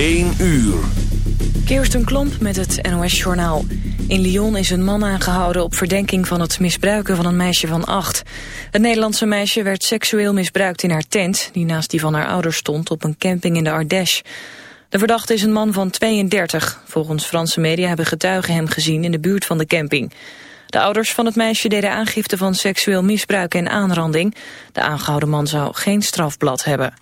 1 uur. Kirsten Klomp met het NOS-journaal. In Lyon is een man aangehouden op verdenking van het misbruiken van een meisje van acht. Het Nederlandse meisje werd seksueel misbruikt in haar tent... die naast die van haar ouders stond op een camping in de Ardèche. De verdachte is een man van 32. Volgens Franse media hebben getuigen hem gezien in de buurt van de camping. De ouders van het meisje deden aangifte van seksueel misbruik en aanranding. De aangehouden man zou geen strafblad hebben.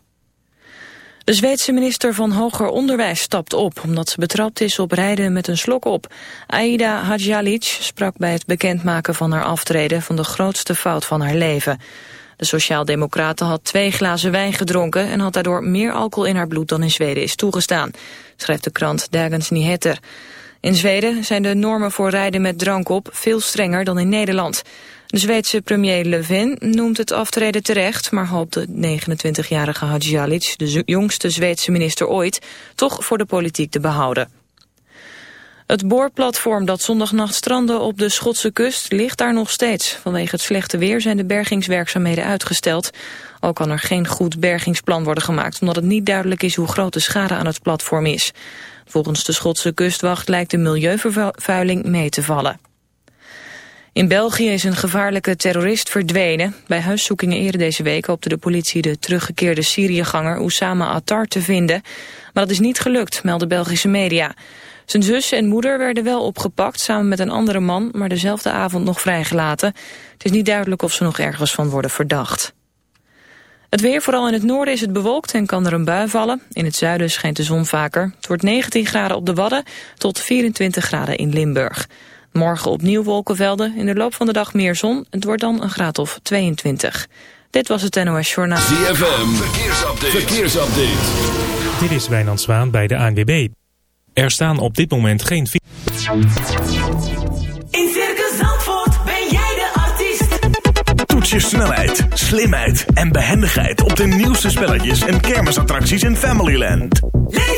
De Zweedse minister van Hoger Onderwijs stapt op... omdat ze betrapt is op rijden met een slok op. Aida Hadjalic sprak bij het bekendmaken van haar aftreden... van de grootste fout van haar leven. De Sociaaldemocrate had twee glazen wijn gedronken... en had daardoor meer alcohol in haar bloed dan in Zweden is toegestaan. Schrijft de krant Dagens Nyheter. In Zweden zijn de normen voor rijden met drank op veel strenger dan in Nederland. De Zweedse premier Löfven noemt het aftreden terecht... maar hoopt de 29-jarige Hadjalic, de jongste Zweedse minister ooit... toch voor de politiek te behouden. Het boorplatform dat zondagnacht strandde op de Schotse kust ligt daar nog steeds. Vanwege het slechte weer zijn de bergingswerkzaamheden uitgesteld. Ook kan er geen goed bergingsplan worden gemaakt... omdat het niet duidelijk is hoe groot de schade aan het platform is. Volgens de Schotse kustwacht lijkt de milieuvervuiling mee te vallen. In België is een gevaarlijke terrorist verdwenen. Bij huiszoekingen eerder deze week hoopte de politie de teruggekeerde Syriëganger Oussama Attar te vinden. Maar dat is niet gelukt, melden Belgische media. Zijn zus en moeder werden wel opgepakt samen met een andere man, maar dezelfde avond nog vrijgelaten. Het is niet duidelijk of ze nog ergens van worden verdacht. Het weer, vooral in het noorden, is het bewolkt en kan er een bui vallen. In het zuiden schijnt de zon vaker. Het wordt 19 graden op de Wadden tot 24 graden in Limburg. Morgen opnieuw wolkenvelden, in de loop van de dag meer zon. Het wordt dan een graad of 22. Dit was het NOS Journaal. ZFM, verkeersupdate. verkeersupdate. Dit is Wijnand Zwaan bij de ANWB. Er staan op dit moment geen... In Circus Zandvoort ben jij de artiest. Toets je snelheid, slimheid en behendigheid op de nieuwste spelletjes en kermisattracties in Familyland. Leef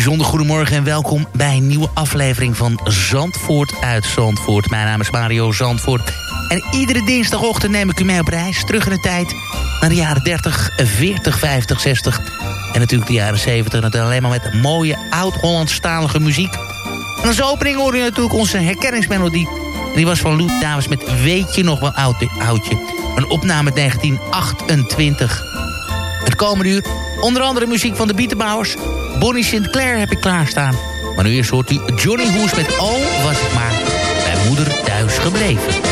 Bijzonder goedemorgen en welkom bij een nieuwe aflevering van Zandvoort uit Zandvoort. Mijn naam is Mario Zandvoort. En iedere dinsdagochtend neem ik u mee op reis. Terug in de tijd naar de jaren 30, 40, 50, 60. En natuurlijk de jaren 70. En alleen maar met mooie oud-Hollandstalige muziek. En als opening hoorde je natuurlijk onze herkenningsmelodie. En die was van Lou Davis met Weet je nog wel oud, oudje. Een opname uit 1928. Het komende uur onder andere muziek van de Bietenbouwers. Bonnie Sinclair heb ik klaarstaan. Maar nu eerst hoort u Johnny Hoes met Oh, was ik maar bij moeder thuis gebleven.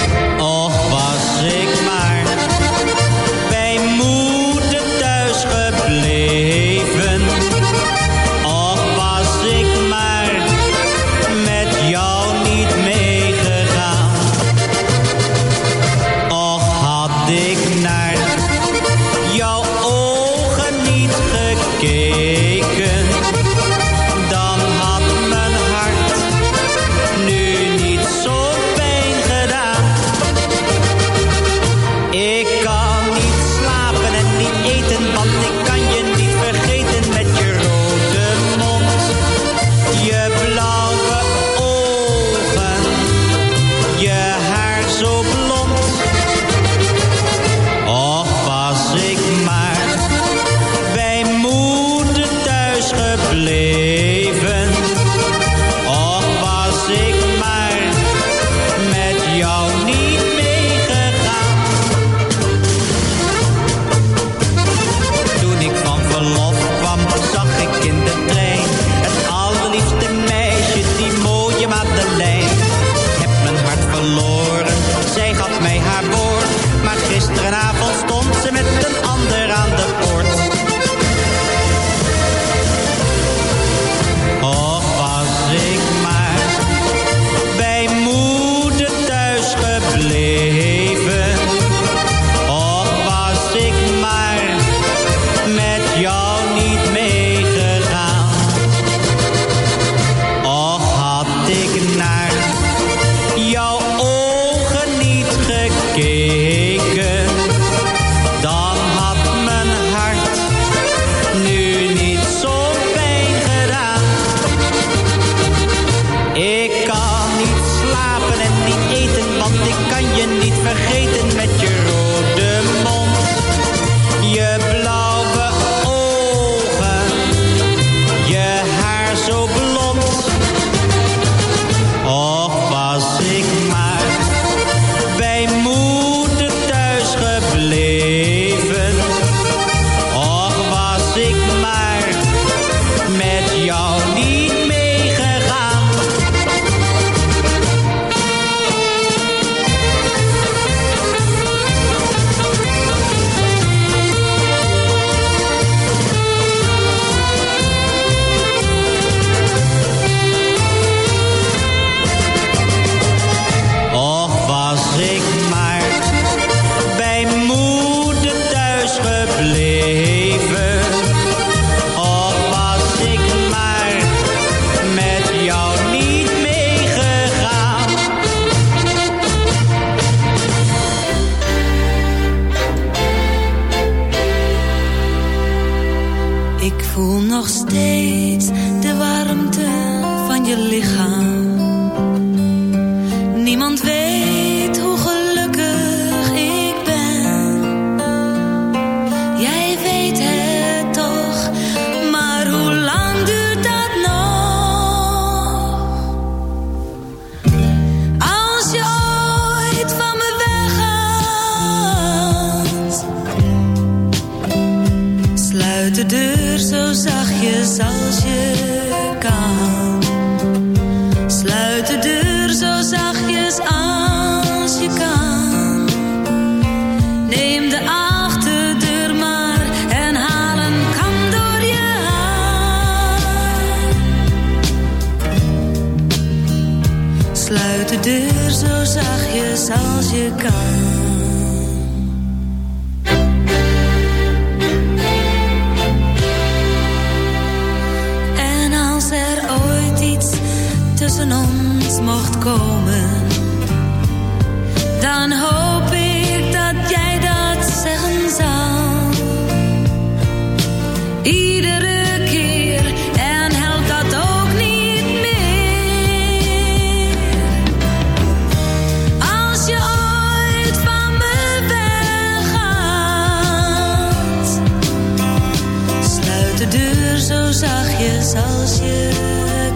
Zo zachtjes als je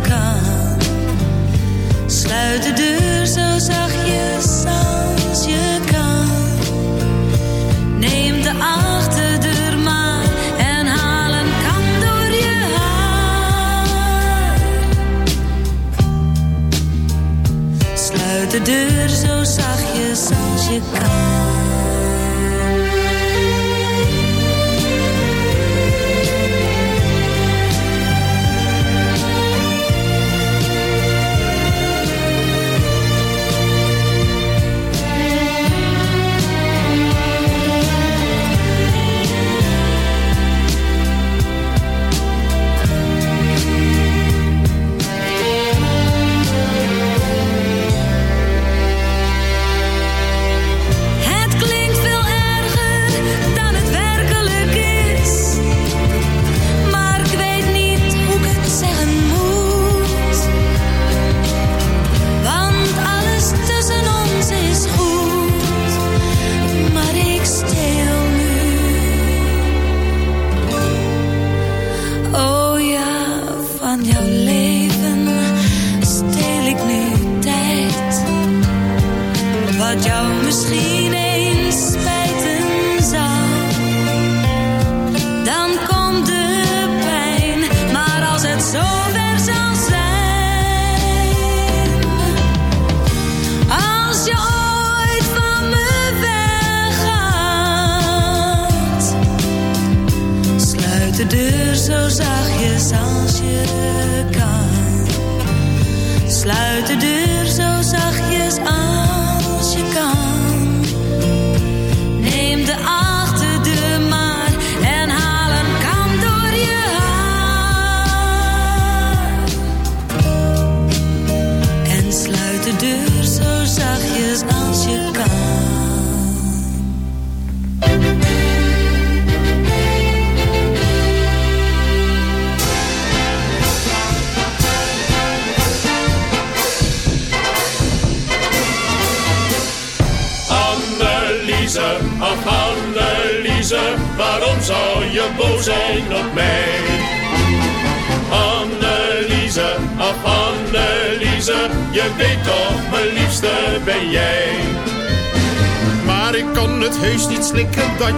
kan. Sluit de deur zo zachtjes als je kan. Neem de achterdeur maar en haal een kam door je haar. Sluit de deur zo zachtjes als je kan.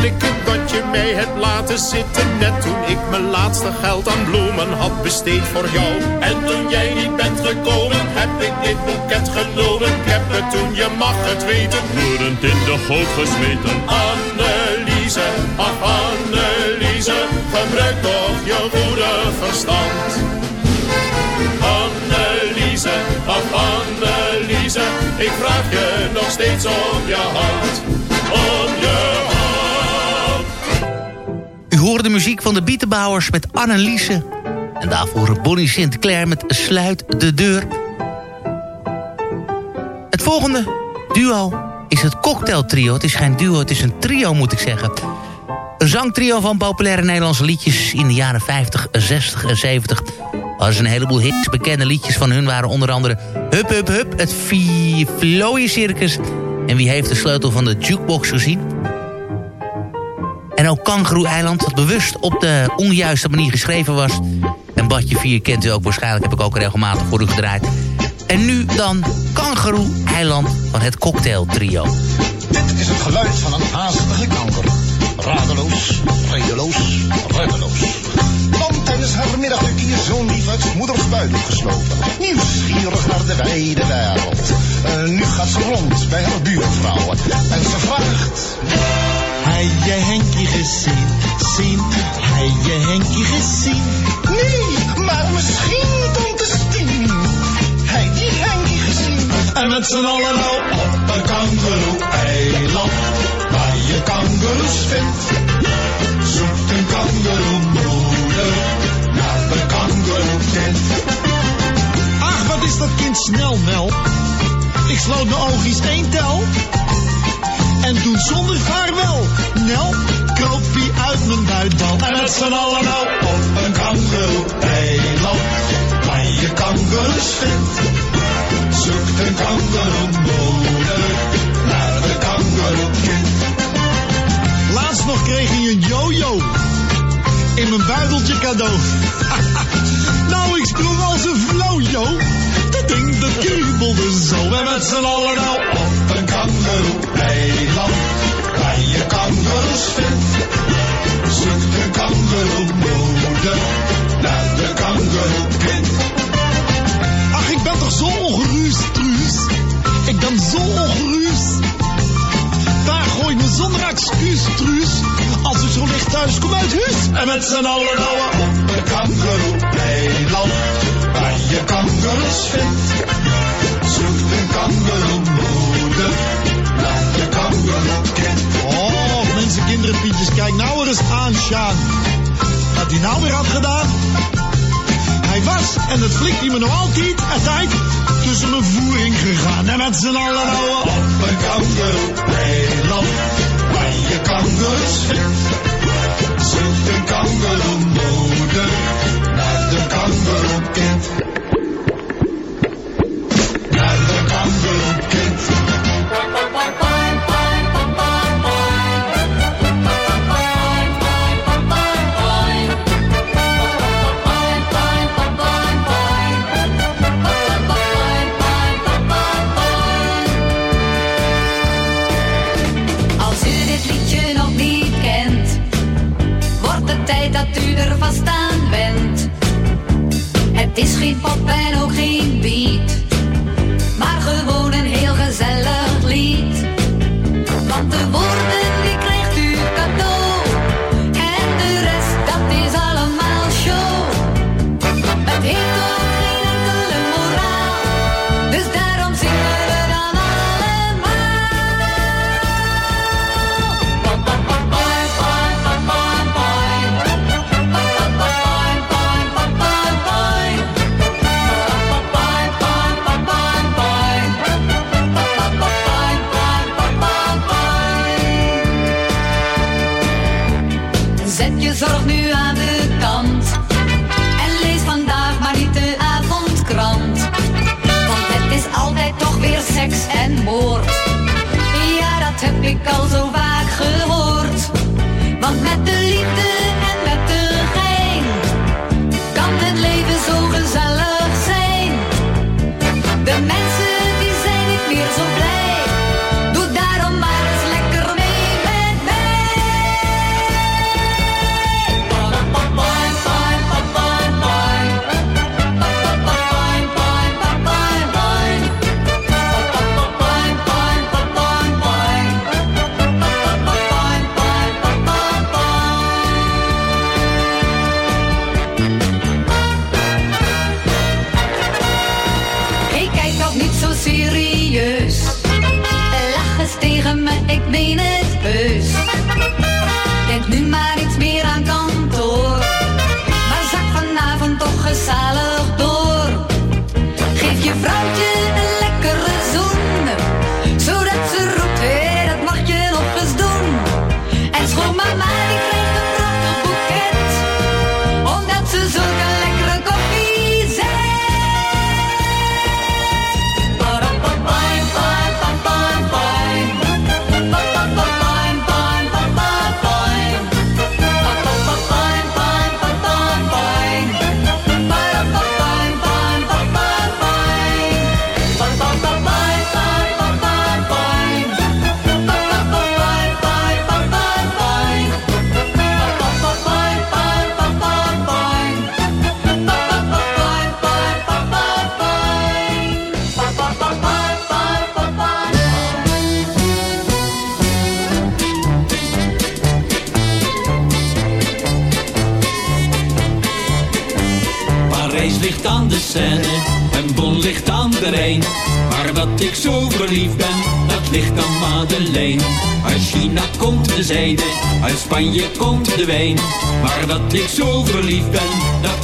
Slikken dat je mij hebt laten zitten. Net toen ik mijn laatste geld aan bloemen had besteed voor jou. En toen jij niet bent gekomen, heb ik dit boeket genomen. Ik heb het toen, je mag het weten, woedend in de goot gesmeten. Anneliese, ach Anneliese, gebruik toch je goede verstand. Anneliese, ach Anneliese, ik vraag je nog steeds om je hand. Om je hand. De muziek van de Bietenbouwers met Anneliese. En daarvoor Bonnie Sinclair met Sluit de Deur. Het volgende duo is het Cocktail Trio. Het is geen duo, het is een trio moet ik zeggen. Een zangtrio van populaire Nederlandse liedjes in de jaren 50, 60 en 70. Er een heleboel hits. Bekende liedjes van hun waren onder andere Hup Hup Hup, het Floye Circus... en Wie heeft de sleutel van de jukebox gezien? En ook Kangaroo Eiland, dat bewust op de onjuiste manier geschreven was. En Badje 4 kent u ook waarschijnlijk, heb ik ook regelmatig voor u gedraaid. En nu dan Kangaroo Eiland van het Cocktail Trio. Dit is het geluid van een haastige kanker. Radeloos, redeloos, reddeloos. Want tijdens haar middagduk je zoon lief uit moeders buik geslopen. Nieuwsgierig naar de wijde wereld. Eh, nu gaat ze rond bij haar buurvrouwen. En ze vraagt... Hij je Henkie gezien, zien, hij je Henkie gezien. Nee, maar misschien tante Stien. Hij die Henkie gezien. En met z'n allen nou op een kangeroe-eiland, waar je kangeroes vindt. Zoekt een kangeroemoeder naar de kangeroekind. Ach, wat is dat kind snel, Mel. Ik sloot mijn oogjes één tel. En toen zonder vaarwel, Nel, kroop hij uit mijn buitbal. En met z'n allen nou op een kangeroe-eiland, waar je kangeroes vindt. Zoekt een kangeroemoeder naar de kangeroekind. Laatst nog kreeg hij een jojo in mijn buideltje cadeau. nou, ik sprong als een flojo. Dat dat kriebelde zo. En met z'n allen nou op een kangeroe-eiland. Waar je kangeroes vindt. Zoekt een kangeroemoeder naar de kangeroekind. Ach, ik ben toch zo ongerust, Truus. Ik ben zo ongerust. Daar gooi me zonder excuus, Truus. Als ik zo licht thuis kom uit huis. En met z'n allen nou op een kangeroe-eiland. Je kangeroes vindt. Zoekt een kangeroemoeder naar de kangeroekind. Oh, mensen, kinderen, Pietjes, kijk nou eens aan, Sjaan. Wat hij nou weer had gedaan? Hij was, en dat flikt hij me nog altijd, tijd tussen mijn voering gegaan. En met z'n allen nou op een kangeroe-eiland, waar je kangeroes vindt. Zoekt een kangeroemoeder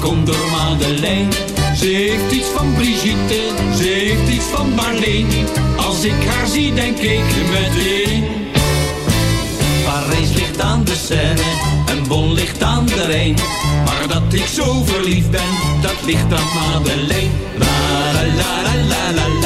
komt door Madeleine. Ze iets van Brigitte, ze iets van Marleen. Als ik haar zie, denk ik meteen. Parijs ligt aan de Seine en Bon ligt aan de Rijn. Maar dat ik zo verliefd ben, dat ligt aan Madeleine. La la la la la, la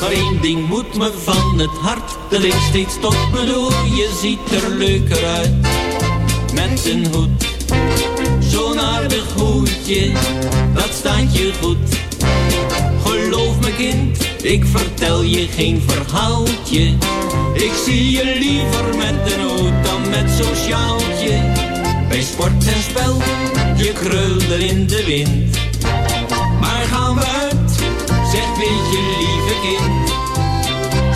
Maar één ding moet me van het hart, dat ik steeds tot bedoel. Je ziet er leuker uit, met een hoed. Zo'n aardig hoedje, dat staat je goed. Geloof me kind, ik vertel je geen verhaaltje. Ik zie je liever met een hoed dan met zo'n sjaaltje. Bij sport en spel, je krulde in de wind. Maar gaan we uit, zeg weet je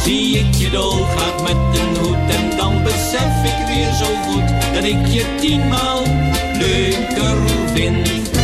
Zie ik je dolgraag met een hoed en dan besef ik weer zo goed dat ik je tienmaal leuker vind.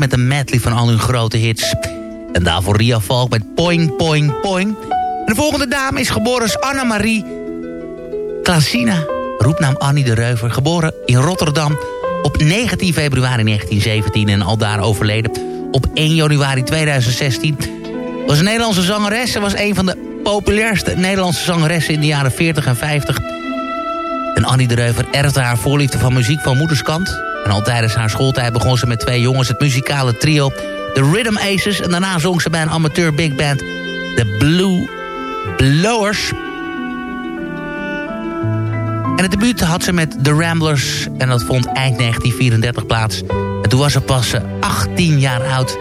Met een medley van al hun grote hits. En daarvoor Ria Valk met Poing Poing Poing. En de volgende dame is geboren als Anna-Marie Klasina roepnaam Annie de Reuver, geboren in Rotterdam op 19 februari 1917 en aldaar overleden op 1 januari 2016. Was een Nederlandse zangeres. Ze was een van de populairste Nederlandse zangeressen in de jaren 40 en 50. En Annie de Reuver erfde haar voorliefde van muziek van moederskant. En al tijdens haar schooltijd begon ze met twee jongens het muzikale trio... The Rhythm Aces. En daarna zong ze bij een amateur big band... The Blue Blowers... En het debuut had ze met The Ramblers. En dat vond eind 1934 plaats. En toen was ze pas 18 eh, jaar oud.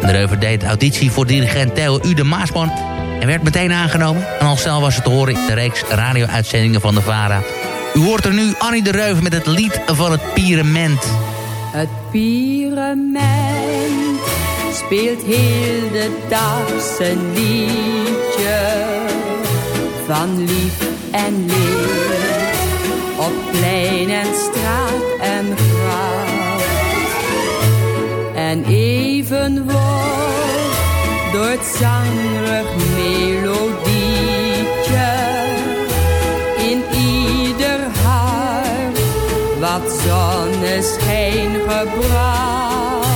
En de Reuver deed auditie voor dirigent Theo Ude Maasman. En werd meteen aangenomen. En al snel was het te horen in de reeks radio-uitzendingen van de VARA. U hoort er nu Annie de Reuver met het lied van het Pierement. Het Pierement speelt heel de dag zijn liedje van lief en leer op plein en straat en gracht. En even wordt door het zangrig melodietje zonneschijn gebracht.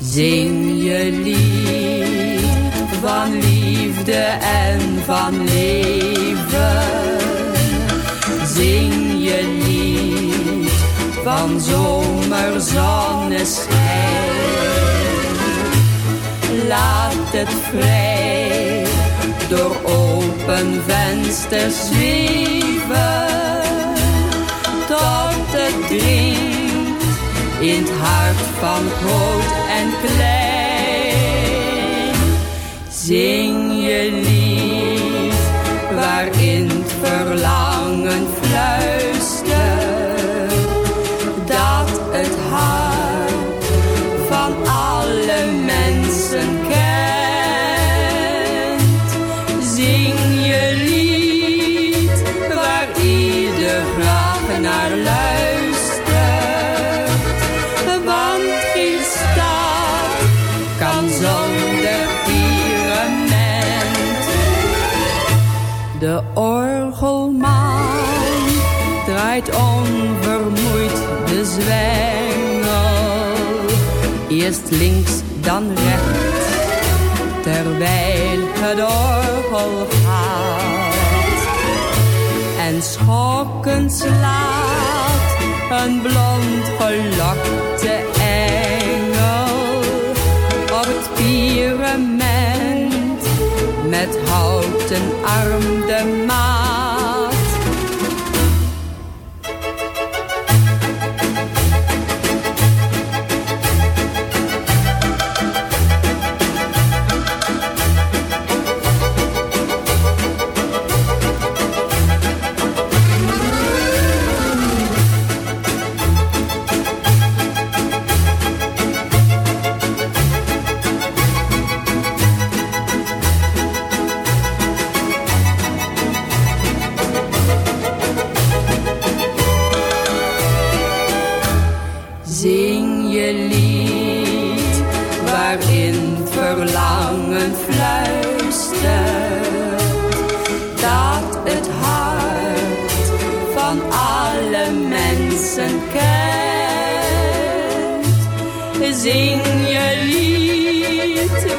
Zing je lied van liefde en van leven zing je lied van zomerzonneschijn. Laat het vrij door open vensters zweven, het dringt in het hart van groot en klein. Zing je lied waarin het verlangen dat Eerst links, dan rechts, terwijl het orgel gaat. En schokkend slaat een blond gelokte engel op het pierement met houten arm de maan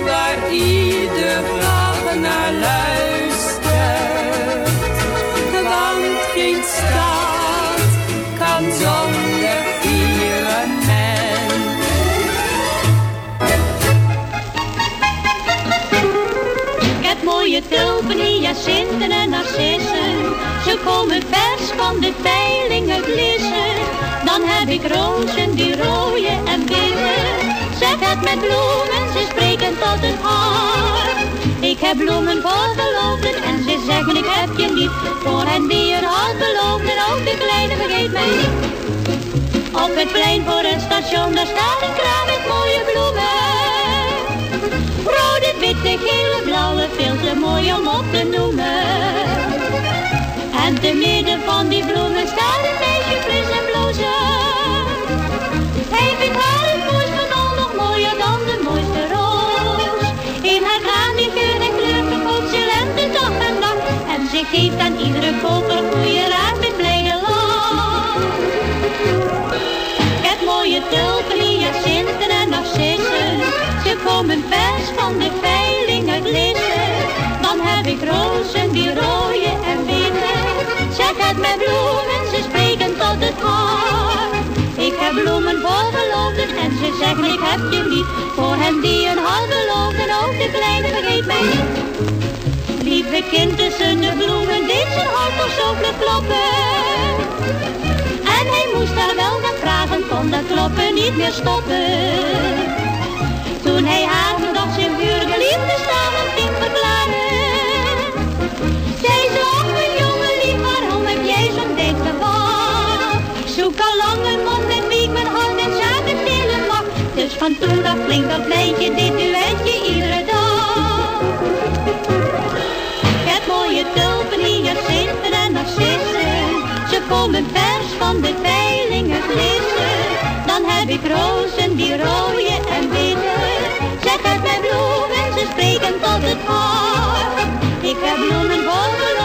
waar ieder vraag naar luistert. Want geen staat kan zonder men. Ik heb mooie tulpen, hyacinten en narcissen. Ze komen vers van de peilingen blissen. Dan heb ik rozen die rooien en witte. Zeg het met bloemen ik heb bloemen voor verloofden en ze zeggen ik heb je lief. Voor hen die een beloofd en ook de kleine vergeet mij niet. Op het plein voor het station, daar staat een kraam met mooie bloemen. Rode, witte, gele, blauwe, veel te mooi om op te noemen. En te midden van die bloemen staat een meisje fris en blozen. Hij vindt haar Geef aan iedere koper goede raad met blije lach. Ik heb mooie tulpen, hyacinten en narcissen. Ze komen vers van de veiling uit Lissen. Dan heb ik rozen die rooien en witte. Zeg het met bloemen, ze spreken tot het hart. Ik heb bloemen vol beloofden en ze zeggen ik heb je niet. Voor hen die een halve geloofden, ook de kleine vergeet mij niet. Lieve kind tussen de bloemen deed zijn hart toch zo kloppen. En hij moest daar wel naar vragen, kon dat kloppen niet meer stoppen. Toen hij haar nog zijn vurige liefde samen ging verklaren. Ze, oh mijn jongen lief, waarom heb jij zo'n geval? Ik zoek al lang een man met wie ik mijn hart en zaken delen mag. Dus van toen af klinkt dat lijntje, dit duetje iedere Ze komen vers van de veilingen glissen. Dan heb ik rozen die rode en witte. Zeg het met bloemen, ze spreken tot het hart. Ik heb bloemen voor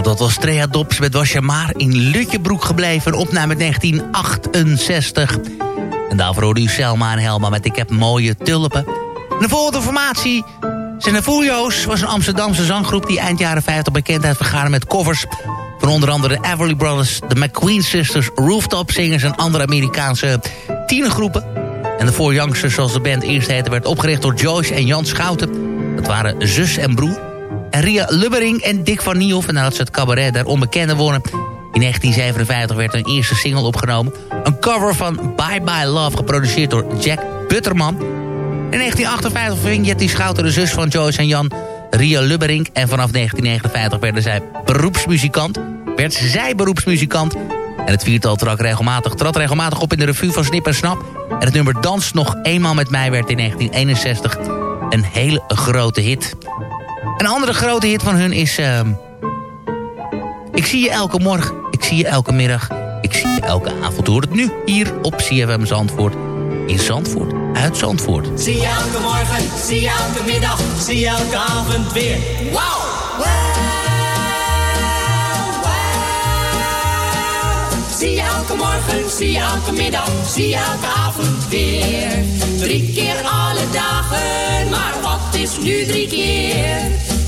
Ja, dat was Trea Dops met Was maar in Lutjebroek gebleven. Opname 1968. En daarvoor hoorde u Selma en Helma met Ik heb mooie tulpen. En de volgende formatie Fuljo's. was een Amsterdamse zanggroep die eind jaren 50 bekendheid vergaarde met covers Van onder andere de Everly Brothers, de McQueen Sisters, Rooftop Singers en andere Amerikaanse tienergroepen. En de Four Youngsters, zoals de band eerst heette, werd opgericht door Joyce en Jan Schouten. Dat waren zus en broer. Ria Lubbering en Dick van Niehoff, nadat ze het cabaret der onbekende wonen. In 1957 werd een eerste single opgenomen. Een cover van Bye Bye Love, geproduceerd door Jack Butterman. In 1958 ving Jetty Schouten de zus van Joyce en Jan, Ria Lubbering. En vanaf 1959 werden zij beroepsmuzikant. Werd zij beroepsmuzikant. En het viertal trad regelmatig, trad regelmatig op in de revue van Snip en Snap. En het nummer Dans nog eenmaal met mij werd in 1961 een hele grote hit. Een andere grote hit van hun is... Uh, ik zie je elke morgen, ik zie je elke middag, ik zie je elke avond. Hoor het nu hier op CFM Zandvoort. In Zandvoort, uit Zandvoort. Zie je elke morgen, zie je elke middag, zie je elke avond weer. Wow! Zie je elke morgen, zie je elke middag, zie je elke avond weer. Drie keer alle dagen, maar wat is nu drie keer?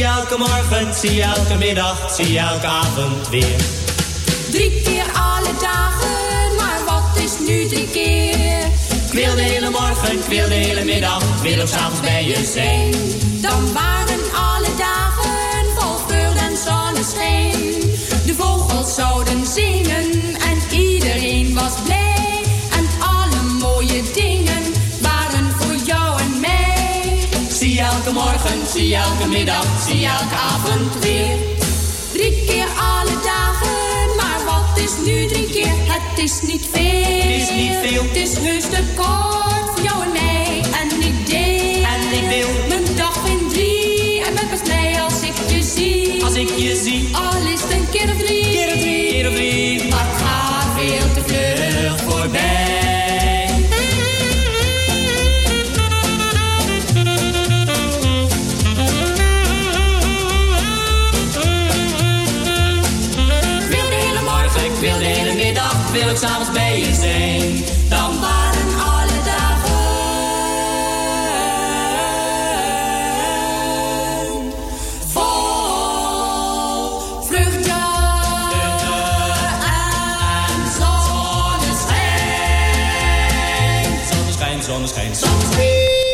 Zie elke morgen, zie elke middag, zie elke avond weer. Drie keer alle dagen, maar wat is nu drie keer? Ik wil de hele morgen, ik wil de hele middag, ik wil ook s'avonds bij je zijn. Dan waren alle dagen vol vreugde en zonneschijn. De vogels zouden zingen en iedereen was blij. Elke morgen, zie je elke middag, zie je elke avond weer. Drie keer alle dagen, maar wat is nu drie keer? Het is niet veel. Het is niet veel. Het is heus te kort voor jou en mij. En ik deel. En ik wil. Mijn dag in drie. En ben pas blij als ik je zie. Als ik je zie. Al is het een. Keer of drie. Zonneschijn,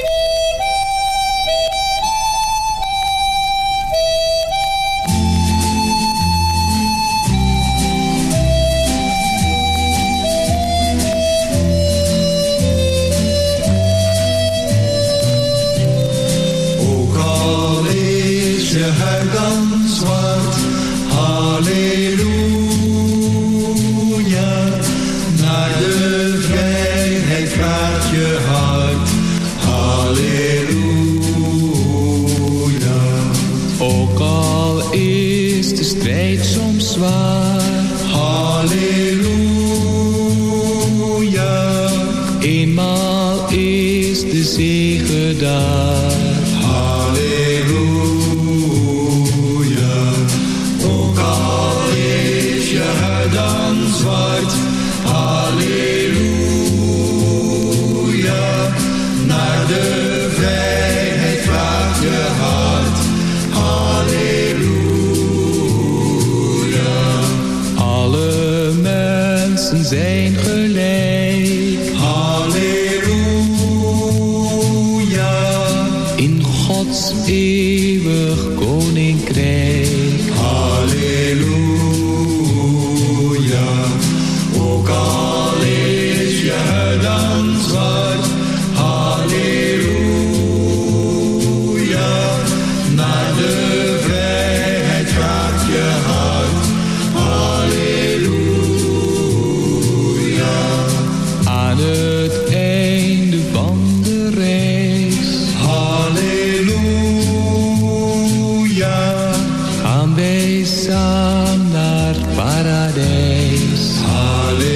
naar paradijs. Halleluja,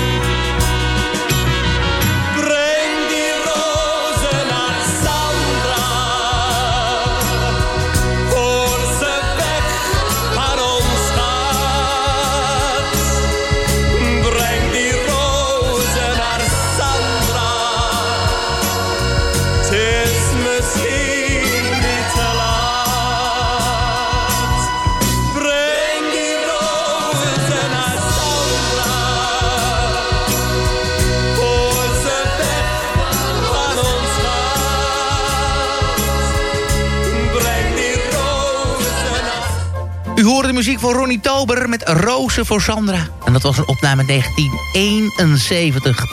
De muziek van Ronnie Tober met Rozen voor Sandra. En dat was een opname 1971.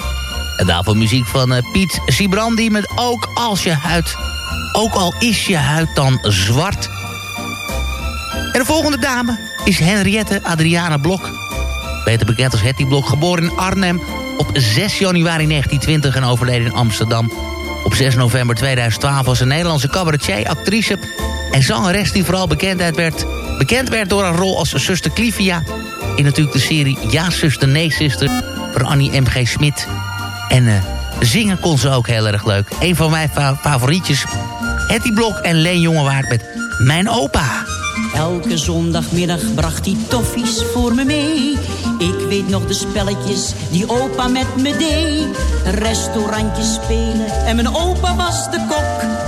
En daarvoor muziek van eh, Piet Sibrandi met Ook als je huid... Ook al is je huid dan zwart. En de volgende dame is Henriette Adriana Blok. Beter bekend als Hetty Blok, geboren in Arnhem op 6 januari 1920 en overleden in Amsterdam. Op 6 november 2012 was een Nederlandse cabaretier, actrice en zangeres die vooral bekendheid werd, bekend werd door haar rol als zuster Clivia... in natuurlijk de serie Ja, zuster, nee, zuster van Annie M.G. Smit. En eh, zingen kon ze ook heel erg leuk. Een van mijn fa- favorietjes, Hetty Blok en Leen Jongewaard met Mijn Opa. Elke zondagmiddag bracht hij toffies voor me mee. Ik weet nog de spelletjes die opa met me deed. Restaurantjes spelen en mijn opa was de kok.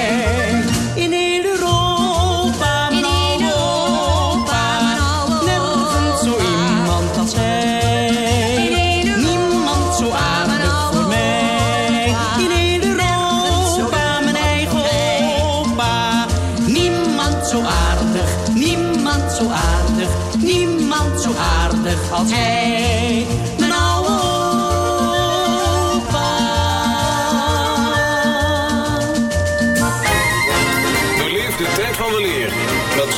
Niemand zo aardig. Niemand zo aardig als hij.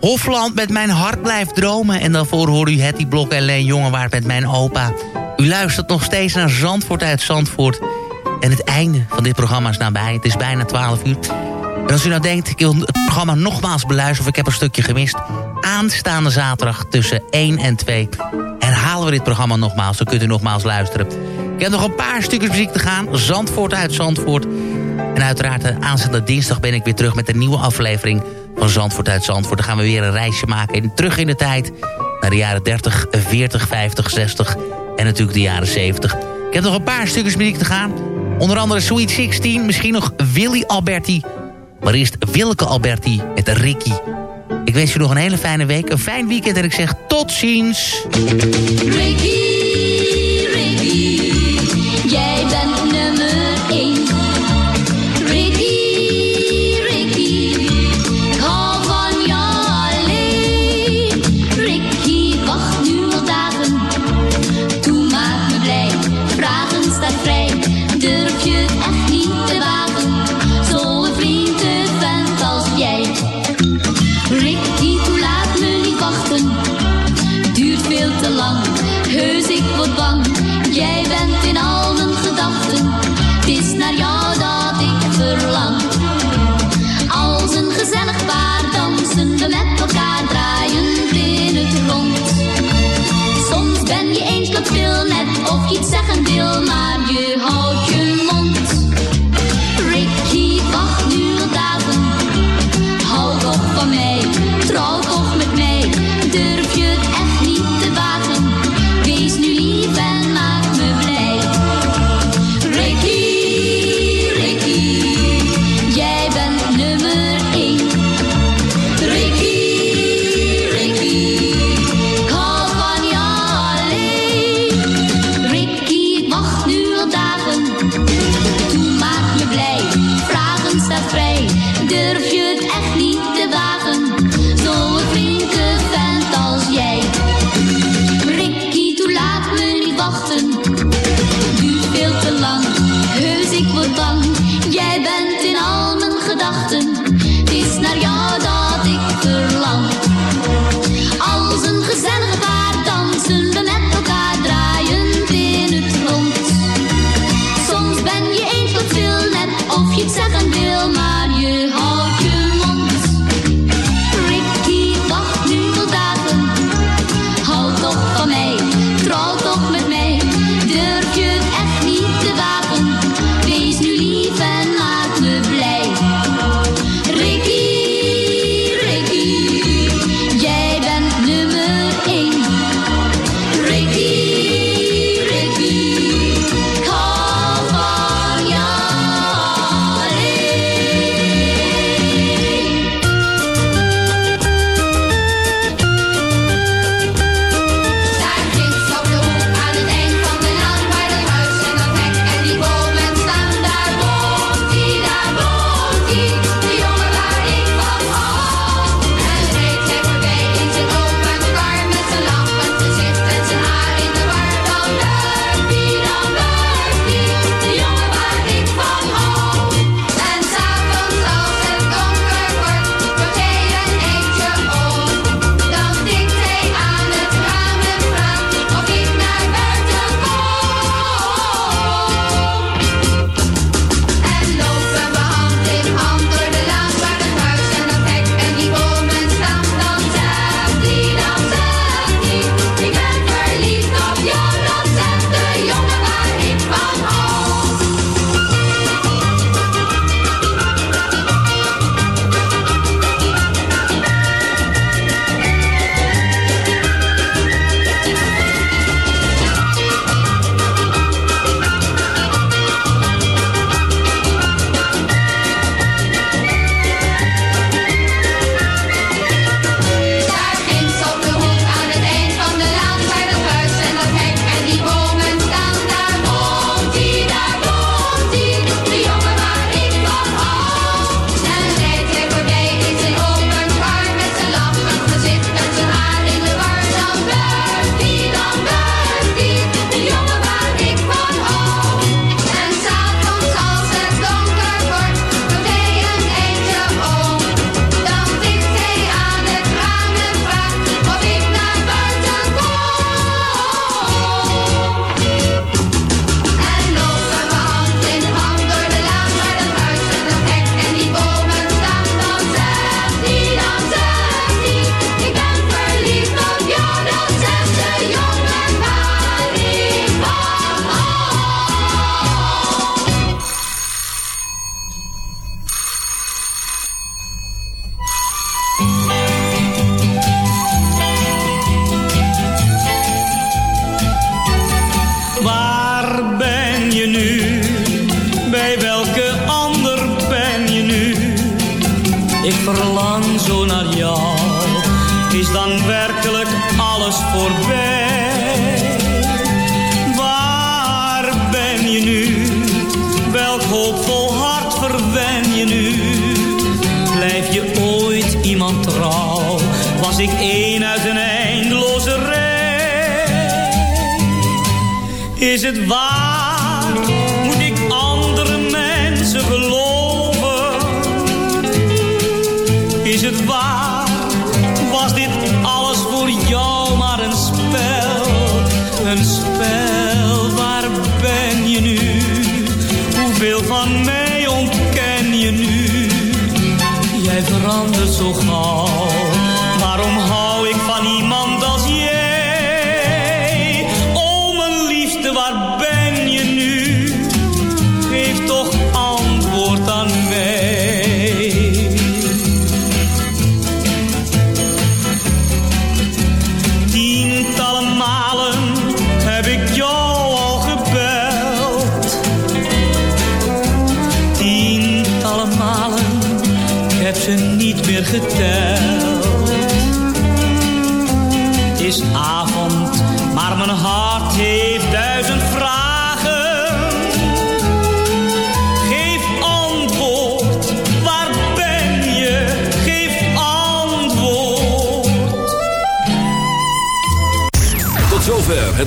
Hofland met Mijn Hart Blijft Dromen. En daarvoor hoorde u Hetty Blok en Leen Jongewaard met Mijn Opa. U luistert nog steeds naar Zandvoort uit Zandvoort. En het einde van dit programma is nabij. Het is bijna 12 uur. En als u nou denkt, ik wil het programma nogmaals beluisteren... of ik heb een stukje gemist... aanstaande zaterdag tussen 1 en 2... herhalen we dit programma nogmaals. Dan kunt u nogmaals luisteren. Ik heb nog een paar stukjes muziek te gaan. Zandvoort uit Zandvoort. En uiteraard eh, aanstaande dinsdag ben ik weer terug met een nieuwe aflevering van Zandvoort uit Zandvoort. Dan gaan we weer een reisje maken terug in de tijd naar de jaren 30, 40, 50, 60 en natuurlijk de jaren 70. Ik heb nog een paar stukjes muziek te gaan. Onder andere Sweet 16, misschien nog Willy Alberti. Maar eerst Willeke Alberti met Ricky. Ik wens je nog een hele fijne week, een fijn weekend en ik zeg tot ziens. Ricky, is dan werkelijk alles voorbij. Waar ben je nu? Welk hoopvol hart verwen je nu? Blijf je ooit iemand trouw? Was ik één uit een eindeloze rij? Is het waar?